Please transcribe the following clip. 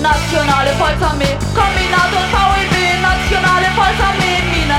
Nazionale forza me. Camminato power me Nazionale falsa me Mina